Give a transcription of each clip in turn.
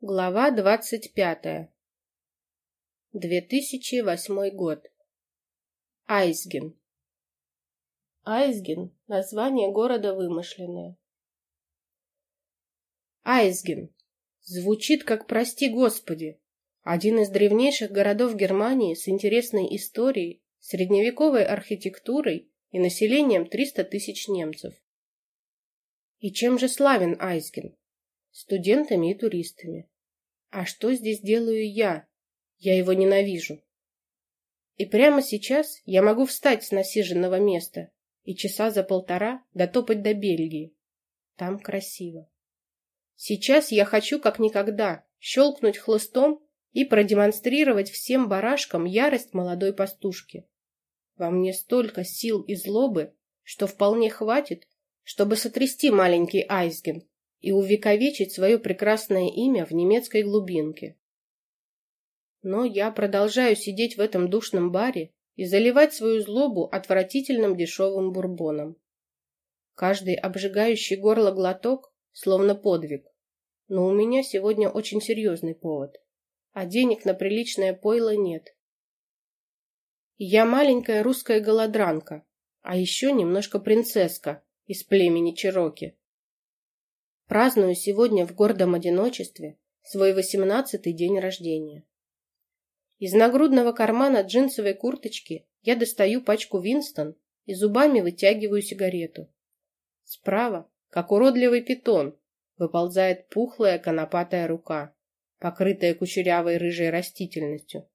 Глава двадцать пятая. 2008 год. Айсген. Айсген – название города вымышленное. Айсген. Звучит как «прости Господи». Один из древнейших городов Германии с интересной историей, средневековой архитектурой и населением 300 тысяч немцев. И чем же славен Айсген? Студентами и туристами. А что здесь делаю я? Я его ненавижу. И прямо сейчас я могу встать с насиженного места и часа за полтора дотопать до Бельгии. Там красиво. Сейчас я хочу как никогда щелкнуть хлыстом и продемонстрировать всем барашкам ярость молодой пастушки. Во мне столько сил и злобы, что вполне хватит, чтобы сотрясти маленький Айсген и увековечить свое прекрасное имя в немецкой глубинке. Но я продолжаю сидеть в этом душном баре и заливать свою злобу отвратительным дешевым бурбоном. Каждый обжигающий горло глоток словно подвиг. Но у меня сегодня очень серьезный повод, а денег на приличное пойло нет. Я маленькая русская голодранка, а еще немножко принцесска из племени Чероки. Праздную сегодня в гордом одиночестве свой восемнадцатый день рождения. Из нагрудного кармана джинсовой курточки я достаю пачку Винстон и зубами вытягиваю сигарету. Справа, как уродливый питон, выползает пухлая конопатая рука, покрытая кучерявой рыжей растительностью,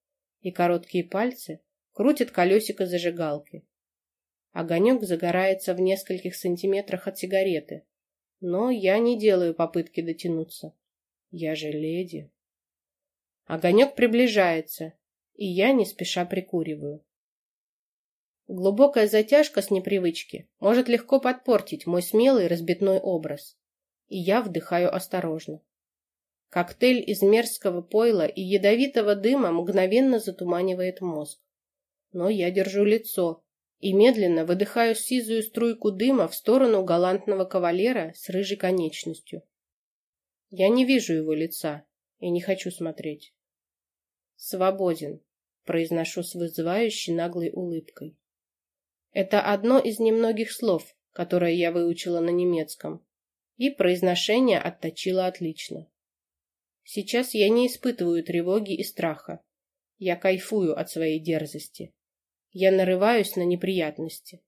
и короткие пальцы крутят колесико зажигалки. Огонек загорается в нескольких сантиметрах от сигареты, но я не делаю попытки дотянуться. Я же леди. Огонек приближается, и я не спеша прикуриваю. Глубокая затяжка с непривычки может легко подпортить мой смелый разбитной образ, и я вдыхаю осторожно. Коктейль из мерзкого пойла и ядовитого дыма мгновенно затуманивает мозг. Но я держу лицо, и медленно выдыхаю сизую струйку дыма в сторону галантного кавалера с рыжей конечностью. Я не вижу его лица и не хочу смотреть. «Свободен», — произношу с вызывающей наглой улыбкой. Это одно из немногих слов, которые я выучила на немецком, и произношение отточила отлично. Сейчас я не испытываю тревоги и страха. Я кайфую от своей дерзости. Я нарываюсь на неприятности.